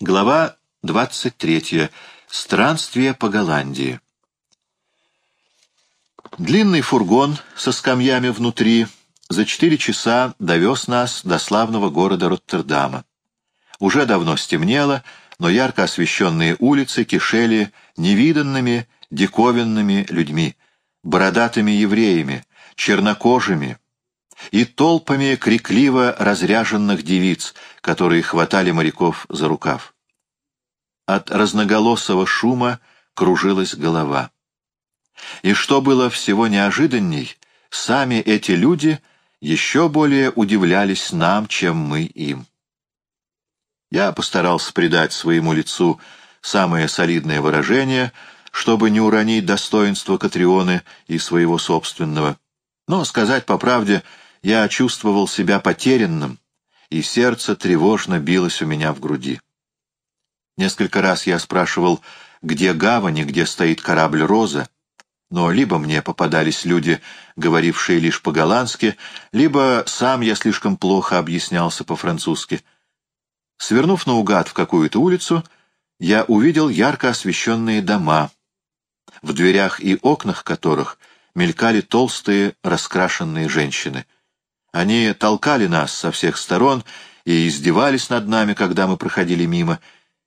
Глава 23. Странствие по Голландии. Длинный фургон со скамьями внутри за четыре часа довез нас до славного города Роттердама. Уже давно стемнело, но ярко освещенные улицы кишели невиданными, диковинными людьми, бородатыми евреями, чернокожими, и толпами крикливо разряженных девиц, которые хватали моряков за рукав. От разноголосого шума кружилась голова. И что было всего неожиданней, сами эти люди еще более удивлялись нам, чем мы им. Я постарался придать своему лицу самое солидное выражение, чтобы не уронить достоинство Катрионы и своего собственного. Но, сказать по правде, я чувствовал себя потерянным, и сердце тревожно билось у меня в груди. Несколько раз я спрашивал, где гавань и где стоит корабль «Роза», но либо мне попадались люди, говорившие лишь по-голландски, либо сам я слишком плохо объяснялся по-французски. Свернув наугад в какую-то улицу, я увидел ярко освещенные дома, в дверях и окнах которых мелькали толстые раскрашенные женщины — они толкали нас со всех сторон и издевались над нами, когда мы проходили мимо,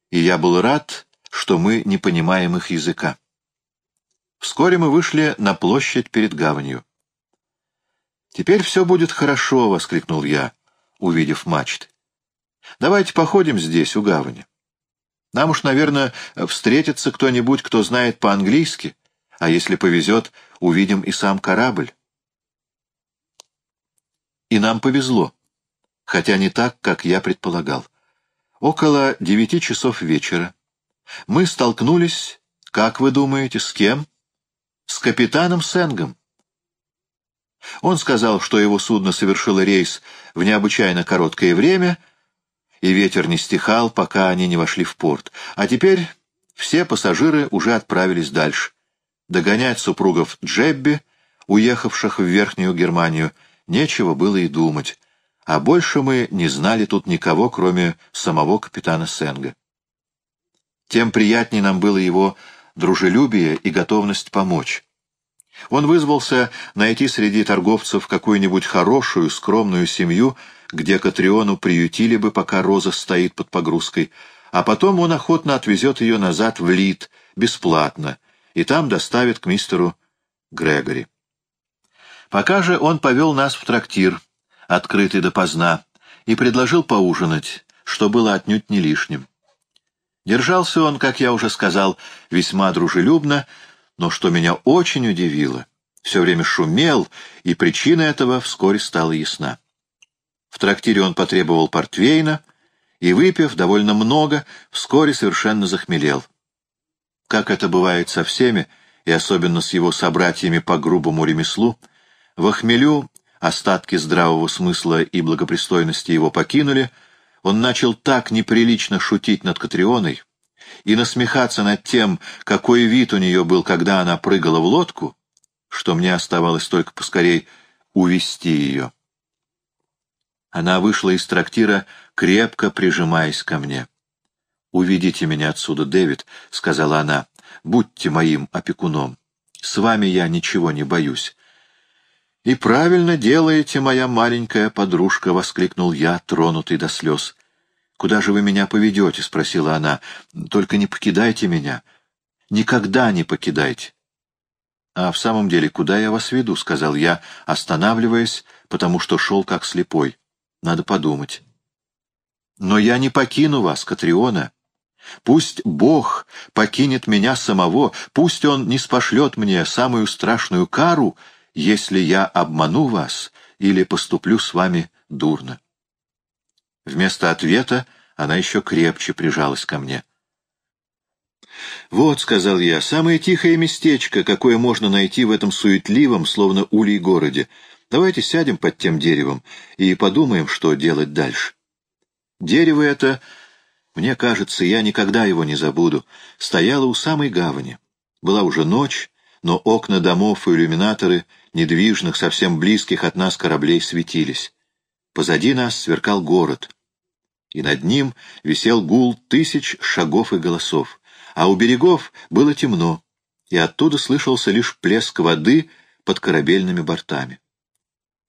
и я был рад, что мы не понимаем их языка. Вскоре мы вышли на площадь перед гаванью. «Теперь все будет хорошо», — воскликнул я, увидев мачты. «Давайте походим здесь, у гавани. Нам уж, наверное, встретится кто-нибудь, кто знает по-английски, а если повезет, увидим и сам корабль». И нам повезло, хотя не так, как я предполагал. Около девяти часов вечера мы столкнулись, как вы думаете, с кем? С капитаном Сенгом. Он сказал, что его судно совершило рейс в необычайно короткое время, и ветер не стихал, пока они не вошли в порт. А теперь все пассажиры уже отправились дальше. Догонять супругов Джебби, уехавших в Верхнюю Германию, Нечего было и думать, а больше мы не знали тут никого, кроме самого капитана Сенга. Тем приятнее нам было его дружелюбие и готовность помочь. Он вызвался найти среди торговцев какую-нибудь хорошую, скромную семью, где Катриону приютили бы, пока Роза стоит под погрузкой, а потом он охотно отвезет ее назад в Лид, бесплатно, и там доставит к мистеру Грегори. Пока же он повел нас в трактир, открытый допоздна, и предложил поужинать, что было отнюдь не лишним. Держался он, как я уже сказал, весьма дружелюбно, но что меня очень удивило, все время шумел, и причина этого вскоре стала ясна. В трактире он потребовал портвейна, и, выпив довольно много, вскоре совершенно захмелел. Как это бывает со всеми, и особенно с его собратьями по грубому ремеслу, в хмелю остатки здравого смысла и благопристойности его покинули, он начал так неприлично шутить над Катрионой и насмехаться над тем, какой вид у нее был, когда она прыгала в лодку, что мне оставалось только поскорей увести ее. Она вышла из трактира, крепко прижимаясь ко мне. «Уведите меня отсюда, Дэвид», — сказала она, — «будьте моим опекуном. С вами я ничего не боюсь. «И правильно делаете, моя маленькая подружка!» — воскликнул я, тронутый до слез. «Куда же вы меня поведете?» — спросила она. «Только не покидайте меня. Никогда не покидайте». «А в самом деле, куда я вас веду?» — сказал я, останавливаясь, потому что шел как слепой. «Надо подумать». «Но я не покину вас, Катриона. Пусть Бог покинет меня самого, пусть Он не спошлет мне самую страшную кару, если я обману вас или поступлю с вами дурно. Вместо ответа она еще крепче прижалась ко мне. «Вот», — сказал я, — «самое тихое местечко, какое можно найти в этом суетливом, словно улей городе. Давайте сядем под тем деревом и подумаем, что делать дальше». Дерево это, мне кажется, я никогда его не забуду, стояло у самой гавани. Была уже ночь, но окна домов и иллюминаторы недвижных, совсем близких от нас кораблей светились. Позади нас сверкал город. и над ним висел гул тысяч шагов и голосов, а у берегов было темно, и оттуда слышался лишь плеск воды под корабельными бортами.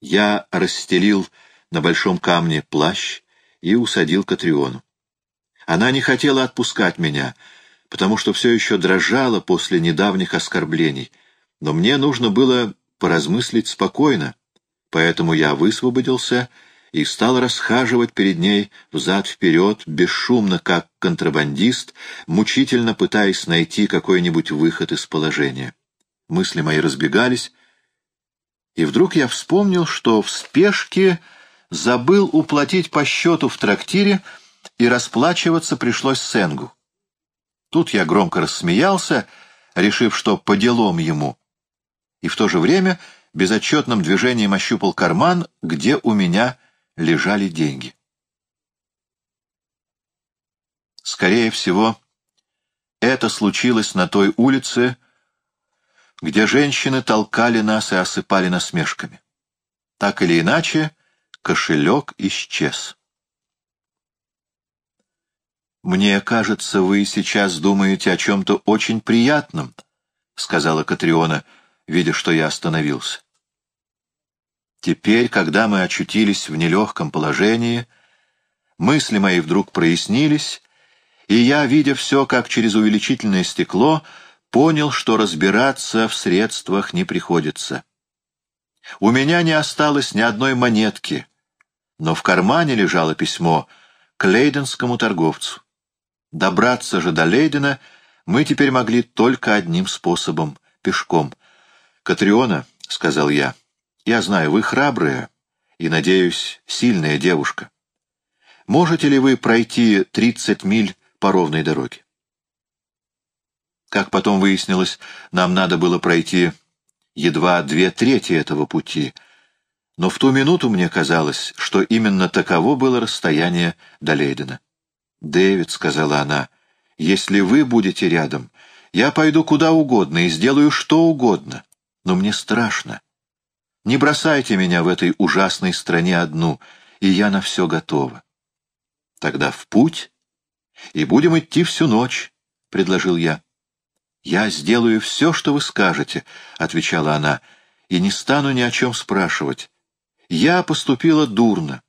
Я расстелил на большом камне плащ и усадил Катриону. Она не хотела отпускать меня, потому что все еще дрожала после недавних оскорблений, но мне нужно было поразмыслить спокойно, поэтому я высвободился и стал расхаживать перед ней взад-вперед, бесшумно, как контрабандист, мучительно пытаясь найти какой-нибудь выход из положения. Мысли мои разбегались, и вдруг я вспомнил, что в спешке забыл уплатить по счету в трактире, и расплачиваться пришлось Сенгу. Тут я громко рассмеялся, решив, что по делам ему, и в то же время безотчетным движением ощупал карман, где у меня лежали деньги. Скорее всего, это случилось на той улице, где женщины толкали нас и осыпали насмешками. Так или иначе, кошелек исчез. «Мне кажется, вы сейчас думаете о чем-то очень приятном», — сказала Катриона, видя, что я остановился. Теперь, когда мы очутились в нелегком положении, мысли мои вдруг прояснились, и я, видя все как через увеличительное стекло, понял, что разбираться в средствах не приходится. У меня не осталось ни одной монетки, но в кармане лежало письмо к лейденскому торговцу. Добраться же до Лейдена мы теперь могли только одним способом — пешком. «Катриона», — сказал я, — я знаю, вы храбрая и, надеюсь, сильная девушка. Можете ли вы пройти 30 миль по ровной дороге? Как потом выяснилось, нам надо было пройти едва две трети этого пути, но в ту минуту мне казалось, что именно таково было расстояние до Лейдена. «Дэвид», — сказала она, — «если вы будете рядом, я пойду куда угодно и сделаю что угодно, но мне страшно. Не бросайте меня в этой ужасной стране одну, и я на все готова. Тогда в путь, и будем идти всю ночь, — предложил я. «Я сделаю все, что вы скажете», — отвечала она, — «и не стану ни о чем спрашивать. Я поступила дурно,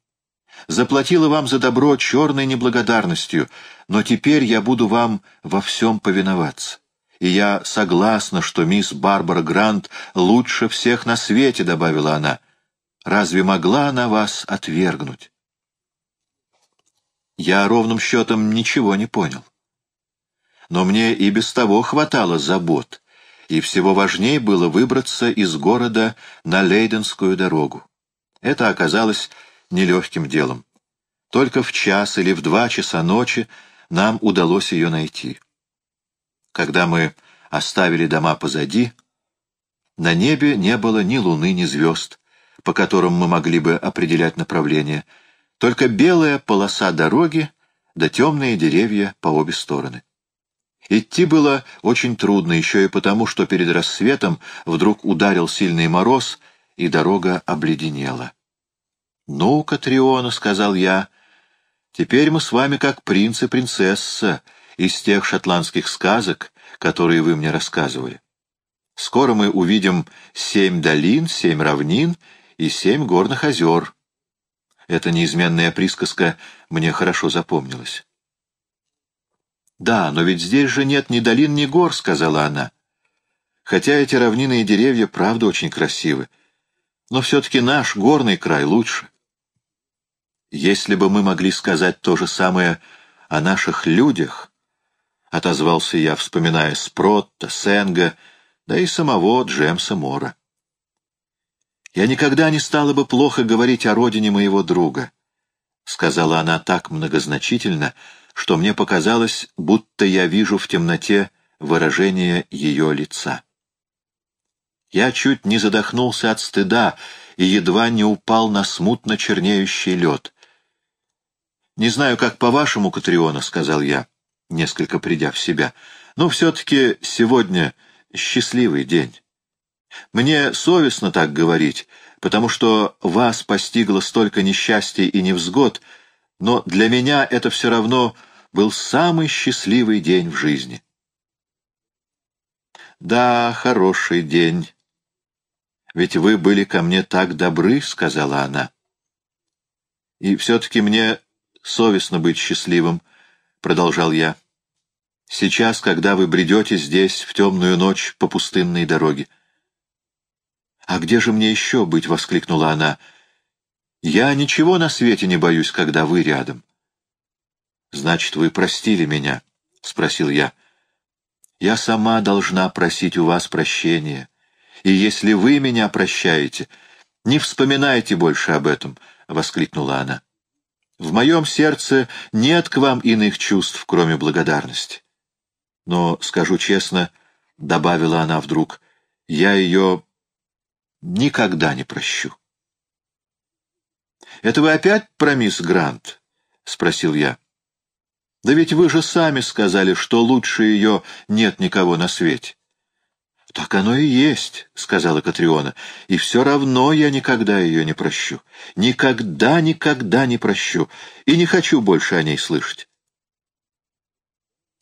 заплатила вам за добро черной неблагодарностью, но теперь я буду вам во всем повиноваться и я согласна, что мисс Барбара Грант лучше всех на свете», — добавила она. «Разве могла она вас отвергнуть?» Я ровным счетом ничего не понял. Но мне и без того хватало забот, и всего важнее было выбраться из города на Лейденскую дорогу. Это оказалось нелегким делом. Только в час или в два часа ночи нам удалось ее найти. Когда мы оставили дома позади, на небе не было ни луны, ни звезд, по которым мы могли бы определять направление, только белая полоса дороги да темные деревья по обе стороны. Идти было очень трудно, еще и потому, что перед рассветом вдруг ударил сильный мороз, и дорога обледенела. «Ну, Катриона», — сказал я, — «теперь мы с вами как принц и принцесса, из тех шотландских сказок, которые вы мне рассказывали. Скоро мы увидим семь долин, семь равнин и семь горных озер. Эта неизменная присказка мне хорошо запомнилась. «Да, но ведь здесь же нет ни долин, ни гор», — сказала она. «Хотя эти равнины и деревья, правда, очень красивы. Но все-таки наш горный край лучше». Если бы мы могли сказать то же самое о наших людях, — отозвался я, вспоминая Спротта, Сенга, да и самого Джемса Мора. «Я никогда не стала бы плохо говорить о родине моего друга», — сказала она так многозначительно, что мне показалось, будто я вижу в темноте выражение ее лица. Я чуть не задохнулся от стыда и едва не упал на смутно чернеющий лед. «Не знаю, как по-вашему, Катриона», — сказал я, — несколько придя в себя. «Но все-таки сегодня счастливый день. Мне совестно так говорить, потому что вас постигло столько несчастий и невзгод, но для меня это все равно был самый счастливый день в жизни. «Да, хороший день. Ведь вы были ко мне так добры», — сказала она. «И все-таки мне совестно быть счастливым», — продолжал я. «Сейчас, когда вы бредете здесь в темную ночь по пустынной дороге». «А где же мне еще быть?» — воскликнула она. «Я ничего на свете не боюсь, когда вы рядом». «Значит, вы простили меня?» — спросил я. «Я сама должна просить у вас прощения. И если вы меня прощаете, не вспоминайте больше об этом», — воскликнула она. «В моем сердце нет к вам иных чувств, кроме благодарности. Но, скажу честно, — добавила она вдруг, — я ее никогда не прощу». «Это вы опять про мисс Грант?» — спросил я. «Да ведь вы же сами сказали, что лучше ее нет никого на свете». «Так оно и есть», — сказала Катриона, — «и все равно я никогда ее не прощу. Никогда, никогда не прощу, и не хочу больше о ней слышать».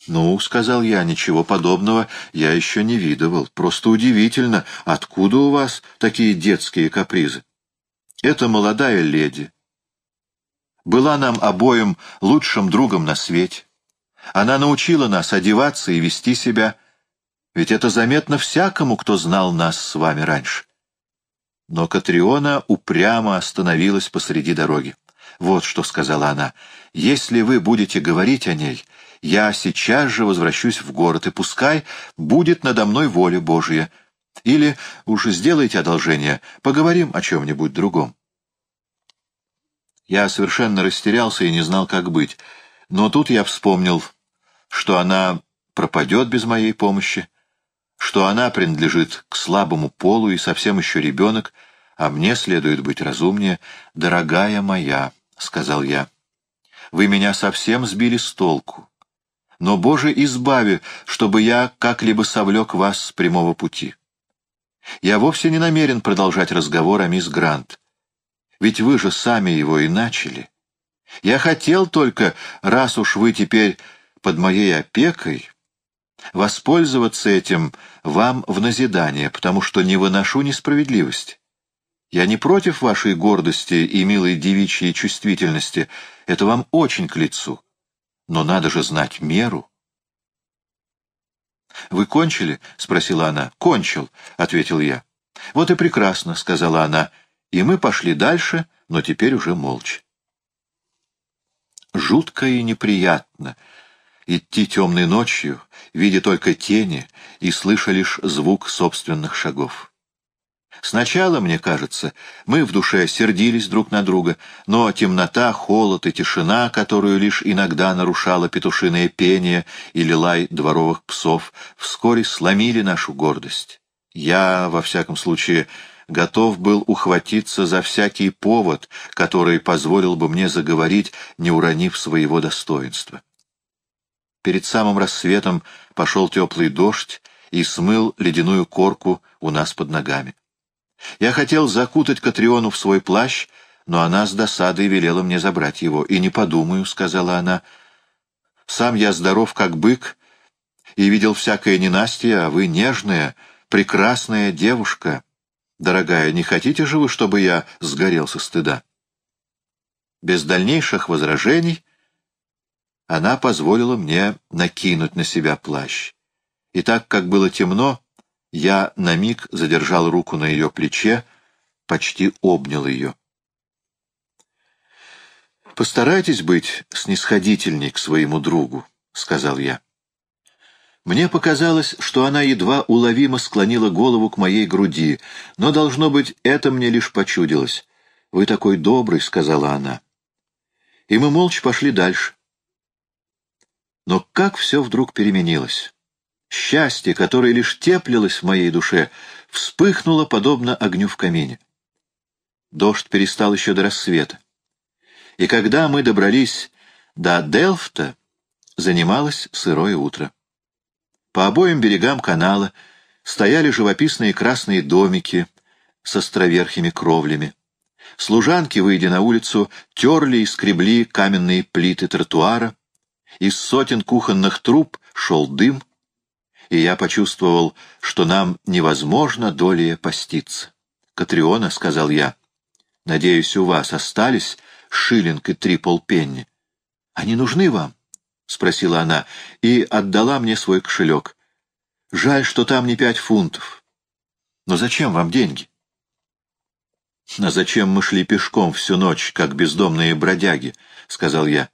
«Ну, — сказал я, — ничего подобного я еще не видывал. Просто удивительно, откуда у вас такие детские капризы?» Это молодая леди. Была нам обоим лучшим другом на свете. Она научила нас одеваться и вести себя, ведь это заметно всякому, кто знал нас с вами раньше. Но Катриона упрямо остановилась посреди дороги. «Вот что», — сказала она, — «если вы будете говорить о ней, я сейчас же возвращусь в город, и пускай будет надо мной воля Божья». Или, уж сделайте одолжение, поговорим о чем-нибудь другом. Я совершенно растерялся и не знал, как быть. Но тут я вспомнил, что она пропадет без моей помощи, что она принадлежит к слабому полу и совсем еще ребенок, а мне следует быть разумнее. «Дорогая моя», — сказал я, — «вы меня совсем сбили с толку. Но, Боже, избави, чтобы я как-либо совлек вас с прямого пути. Я вовсе не намерен продолжать разговор о мисс Грант. Ведь вы же сами его и начали. Я хотел только, раз уж вы теперь под моей опекой, воспользоваться этим вам в назидание, потому что не выношу несправедливости. Я не против вашей гордости и милой девичьей чувствительности, это вам очень к лицу. Но надо же знать меру. «Вы кончили?» — спросила она. «Кончил», — ответил я. «Вот и прекрасно», — сказала она, и мы пошли дальше, но теперь уже молча. Жутко и неприятно идти темной ночью, видя только тени и слыша лишь звук собственных шагов. Сначала, мне кажется, мы в душе сердились друг на друга, но темнота, холод и тишина, которую лишь иногда нарушало петушиное пение или лай дворовых псов, вскоре сломили нашу гордость. Я, во всяком случае, готов был ухватиться за всякий повод, который позволил бы мне заговорить, не уронив своего достоинства. Перед самым рассветом пошел теплый дождь и смыл ледяную корку у нас под ногами. Я хотел закутать Катриону в свой плащ, но она с досадой велела мне забрать его. «И не подумаю», — сказала она. «Сам я здоров, как бык, и видел всякое ненастье, а вы нежная, прекрасная девушка. Дорогая, не хотите же вы, чтобы я сгорел со стыда?» Без дальнейших возражений она позволила мне накинуть на себя плащ. И так как было темно, я на миг задержал руку на ее плече, почти обнял ее. «Постарайтесь быть снисходительней к своему другу», — сказал я. Мне показалось, что она едва уловимо склонила голову к моей груди, но, должно быть, это мне лишь почудилось. «Вы такой добрый», — сказала она. И мы молча пошли дальше. Но как все вдруг переменилось! Счастье, которое лишь теплилось в моей душе, вспыхнуло подобно огню в камине. Дождь перестал еще до рассвета. И когда мы добрались до Делфта, занималось сырое утро. По обоим берегам канала стояли живописные красные домики с островерхими кровлями. Служанки, выйдя на улицу, терли и скребли каменные плиты тротуара. Из сотен кухонных труб шел дым, и я почувствовал, что нам невозможно долее поститься. «Катриона», — сказал я, — «надеюсь, у вас остались шиллинг и три полпенни. Они нужны вам?» — спросила она и отдала мне свой кошелек. «Жаль, что там не пять фунтов. Но зачем вам деньги?» «А зачем мы шли пешком всю ночь, как бездомные бродяги?» — сказал я.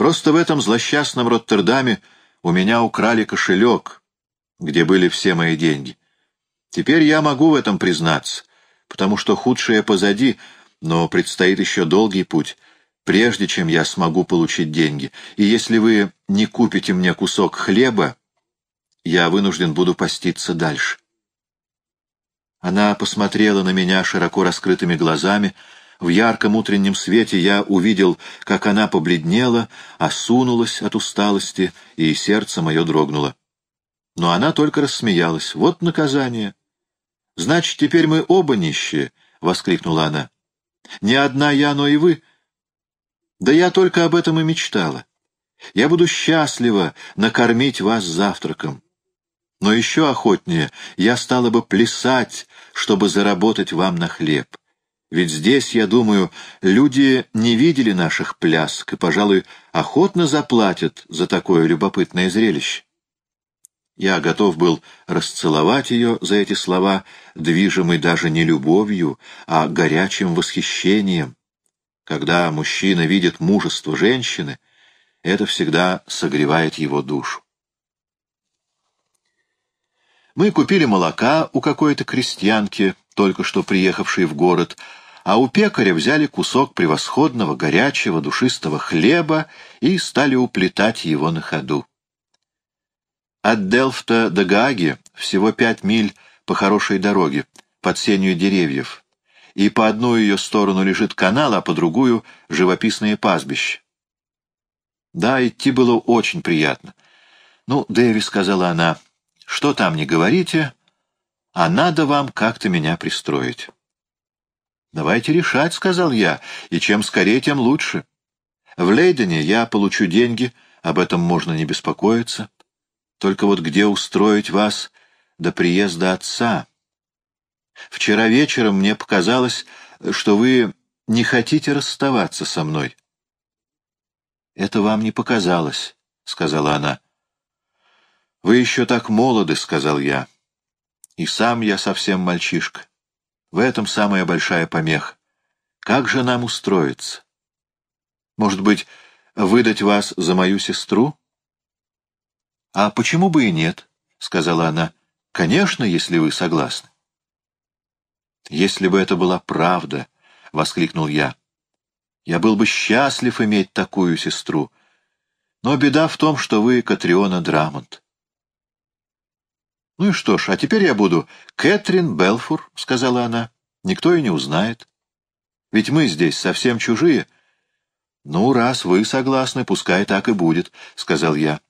«Просто в этом злосчастном Роттердаме у меня украли кошелек, где были все мои деньги. Теперь я могу в этом признаться, потому что худшее позади, но предстоит еще долгий путь, прежде чем я смогу получить деньги. И если вы не купите мне кусок хлеба, я вынужден буду поститься дальше». Она посмотрела на меня широко раскрытыми глазами. В ярком утреннем свете я увидел, как она побледнела, осунулась от усталости, и сердце мое дрогнуло. Но она только рассмеялась. «Вот наказание!» «Значит, теперь мы оба нищие!» — воскликнула она. «Не одна я, но и вы!» «Да я только об этом и мечтала. Я буду счастлива накормить вас завтраком. Но еще охотнее я стала бы плясать, чтобы заработать вам на хлеб. Ведь здесь, я думаю, люди не видели наших плясок и, пожалуй, охотно заплатят за такое любопытное зрелище. Я готов был расцеловать ее за эти слова, движимый даже не любовью, а горячим восхищением. Когда мужчина видит мужество женщины, это всегда согревает его душу. Мы купили молока у какой-то крестьянки, только что приехавшей в город, а у пекаря взяли кусок превосходного, горячего, душистого хлеба и стали уплетать его на ходу. От Делфта до Гааги всего пять миль по хорошей дороге, под сенью деревьев, и по одну ее сторону лежит канал, а по другую — живописное пастбище. Да, идти было очень приятно. «Ну, Дэви», — сказала она, — что там не говорите, а надо вам как-то меня пристроить. «Давайте решать», — сказал я, — «и чем скорее, тем лучше. В Лейдене я получу деньги, об этом можно не беспокоиться. Только вот где устроить вас до приезда отца? Вчера вечером мне показалось, что вы не хотите расставаться со мной». «Это вам не показалось», — сказала она. «Вы еще так молоды», — сказал я. «И сам я совсем мальчишка. В этом самая большая помеха. Как же нам устроиться? Может быть, выдать вас за мою сестру?» «А почему бы и нет?» — сказала она. «Конечно, если вы согласны». «Если бы это была правда», — воскликнул я, — «я был бы счастлив иметь такую сестру. Но беда в том, что вы Катриона Драмонт. «Ну и что ж, а теперь я буду Кэтрин Белфур», — сказала она. «Никто и не узнает. Ведь мы здесь совсем чужие». «Ну, раз вы согласны, пускай так и будет», — сказал я.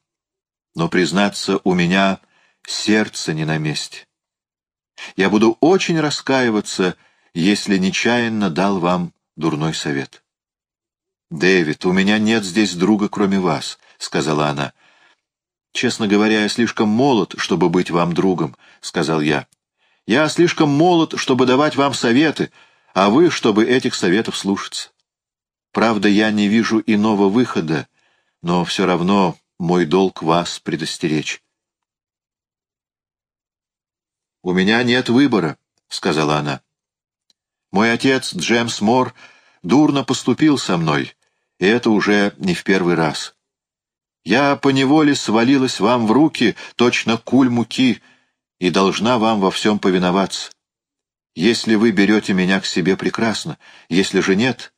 «Но, признаться, у меня сердце не на месте. Я буду очень раскаиваться, если нечаянно дал вам дурной совет». «Дэвид, у меня нет здесь друга, кроме вас», — сказала она. «Честно говоря, я слишком молод, чтобы быть вам другом», — сказал я. «Я слишком молод, чтобы давать вам советы, а вы, чтобы этих советов слушаться. Правда, я не вижу иного выхода, но все равно мой долг вас предостеречь». «У меня нет выбора», — сказала она. «Мой отец, Джемс Мор, дурно поступил со мной, и это уже не в первый раз». Я поневоле свалилась вам в руки, точно куль муки, и должна вам во всем повиноваться. Если вы берете меня к себе, прекрасно. Если же нет...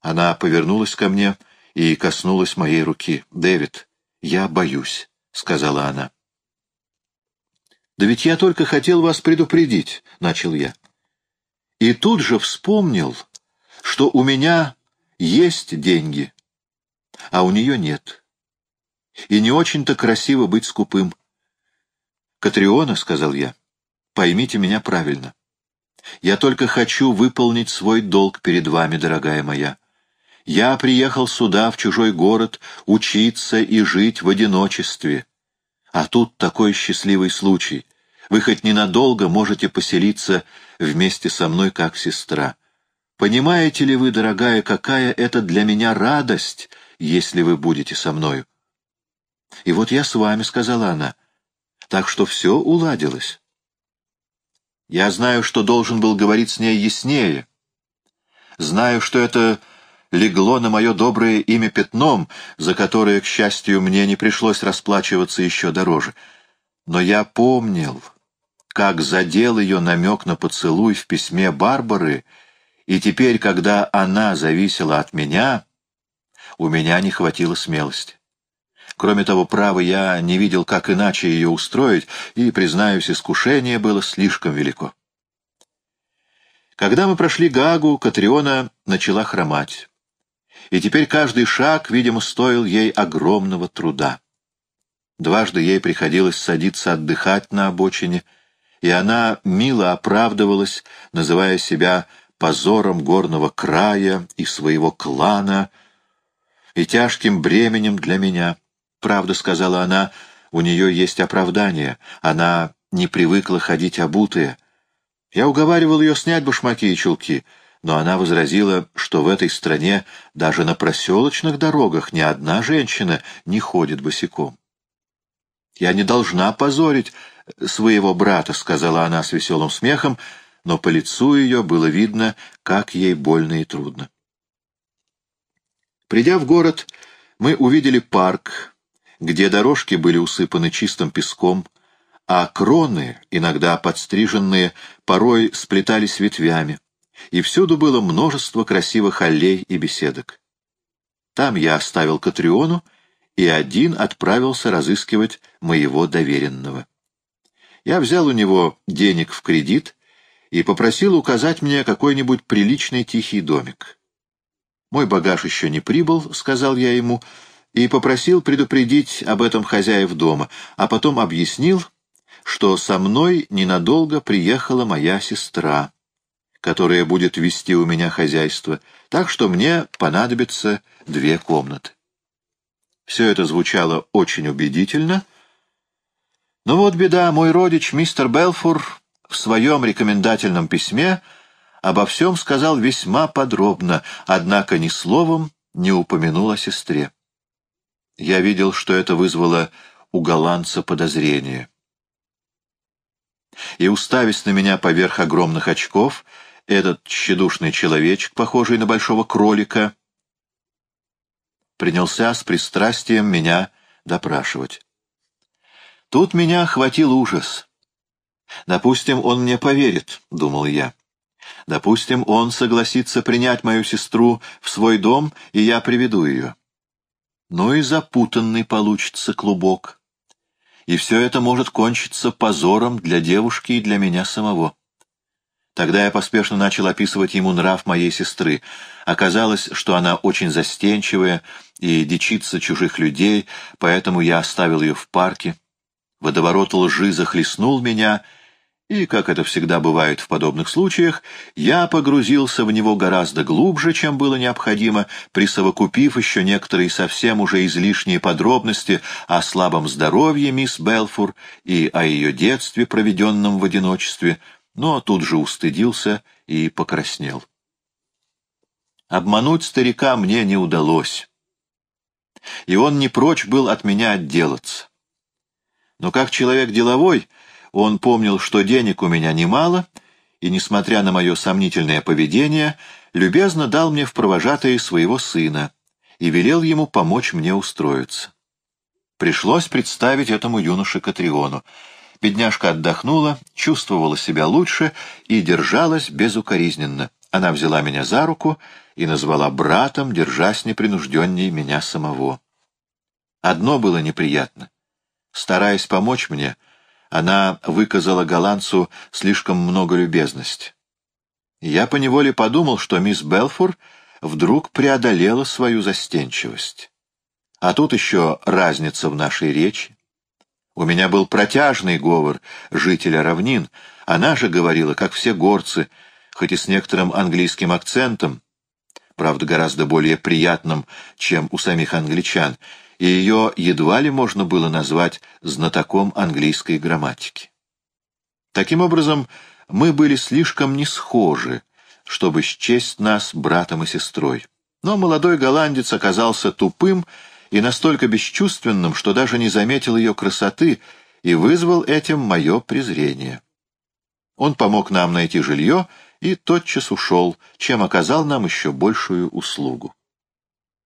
Она повернулась ко мне и коснулась моей руки. «Дэвид, я боюсь», — сказала она. «Да ведь я только хотел вас предупредить», — начал я. И тут же вспомнил, что у меня есть деньги — а у нее нет. И не очень-то красиво быть скупым. «Катриона», — сказал я, — «поймите меня правильно. Я только хочу выполнить свой долг перед вами, дорогая моя. Я приехал сюда, в чужой город, учиться и жить в одиночестве. А тут такой счастливый случай. Вы хоть ненадолго можете поселиться вместе со мной как сестра. Понимаете ли вы, дорогая, какая это для меня радость, если вы будете со мною? И вот я с вами, — сказала она, — так что все уладилось. Я знаю, что должен был говорить с ней яснее. Знаю, что это легло на мое доброе имя пятном, за которое, к счастью, мне не пришлось расплачиваться еще дороже. Но я помнил, как задел ее намек на поцелуй в письме Барбары, и теперь, когда она зависела от меня, у меня не хватило смелости. Кроме того, право, я не видел, как иначе ее устроить, и, признаюсь, искушение было слишком велико. Когда мы прошли Гагу, Катриона начала хромать и теперь каждый шаг, видимо, стоил ей огромного труда. Дважды ей приходилось садиться отдыхать на обочине, и она мило оправдывалась, называя себя позором горного края и своего клана, и тяжким бременем для меня. Правда, сказала она, у нее есть оправдание, она не привыкла ходить обутая. Я уговаривал ее снять башмаки и чулки — но она возразила, что в этой стране даже на проселочных дорогах ни одна женщина не ходит босиком. «Я не должна позорить своего брата», — сказала она с веселым смехом, но по лицу ее было видно, как ей больно и трудно. Придя в город, мы увидели парк, где дорожки были усыпаны чистым песком, а кроны, иногда подстриженные, порой сплетались ветвями и всюду было множество красивых аллей и беседок. Там я оставил Катриону и один отправился разыскивать моего доверенного. Я взял у него денег в кредит и попросил указать мне какой-нибудь приличный тихий домик. «Мой багаж еще не прибыл», — сказал я ему, и попросил предупредить об этом хозяев дома, а потом объяснил, что со мной ненадолго приехала моя сестра которая будет вести у меня хозяйство, так что мне понадобится две комнаты. Все это звучало очень убедительно, но вот беда, мой родич, мистер Белфур, в своем рекомендательном письме обо всем сказал весьма подробно, однако ни словом не упомянул о сестре. Я видел, что это вызвало у голландца подозрение. И, уставясь на меня поверх огромных очков, этот тщедушный человечек, похожий на большого кролика, принялся с пристрастием меня допрашивать. Тут меня охватил ужас. «Допустим, он мне поверит», — думал я. «Допустим, он согласится принять мою сестру в свой дом, и я приведу ее». Ну и запутанный получится клубок. И все это может кончиться позором для девушки и для меня самого. Тогда я поспешно начал описывать ему нрав моей сестры. Оказалось, что она очень застенчивая и дичится чужих людей, поэтому я оставил ее в парке. Водоворот лжи захлестнул меня, и, как это всегда бывает в подобных случаях, я погрузился в него гораздо глубже, чем было необходимо, присовокупив еще некоторые совсем уже излишние подробности о слабом здоровье мисс Белфур и о ее детстве, проведенном в одиночестве — но тут же устыдился и покраснел. Обмануть старика мне не удалось, и он не прочь был от меня отделаться. Но как человек деловой, он помнил, что денег у меня немало, и, несмотря на мое сомнительное поведение, любезно дал мне в провожатые своего сына и велел ему помочь мне устроиться. Пришлось представить этому юноше Катриону — Бедняжка отдохнула, чувствовала себя лучше и держалась безукоризненно. Она взяла меня за руку и назвала братом, держась непринужденней меня самого. Одно было неприятно. Стараясь помочь мне, она выказала голландцу слишком много любезности. Я поневоле подумал, что мисс Белфур вдруг преодолела свою застенчивость. А тут еще разница в нашей речи. У меня был протяжный говор жителя равнин, она же говорила, как все горцы, хоть и с некоторым английским акцентом, правда, гораздо более приятным, чем у самих англичан, и ее едва ли можно было назвать знатоком английской грамматики. Таким образом, мы были слишком не схожи, чтобы счесть нас братом и сестрой. Но молодой голландец оказался тупым и настолько бесчувственным, что даже не заметил ее красоты и вызвал этим мое презрение. Он помог нам найти жилье и тотчас ушел, чем оказал нам еще большую услугу.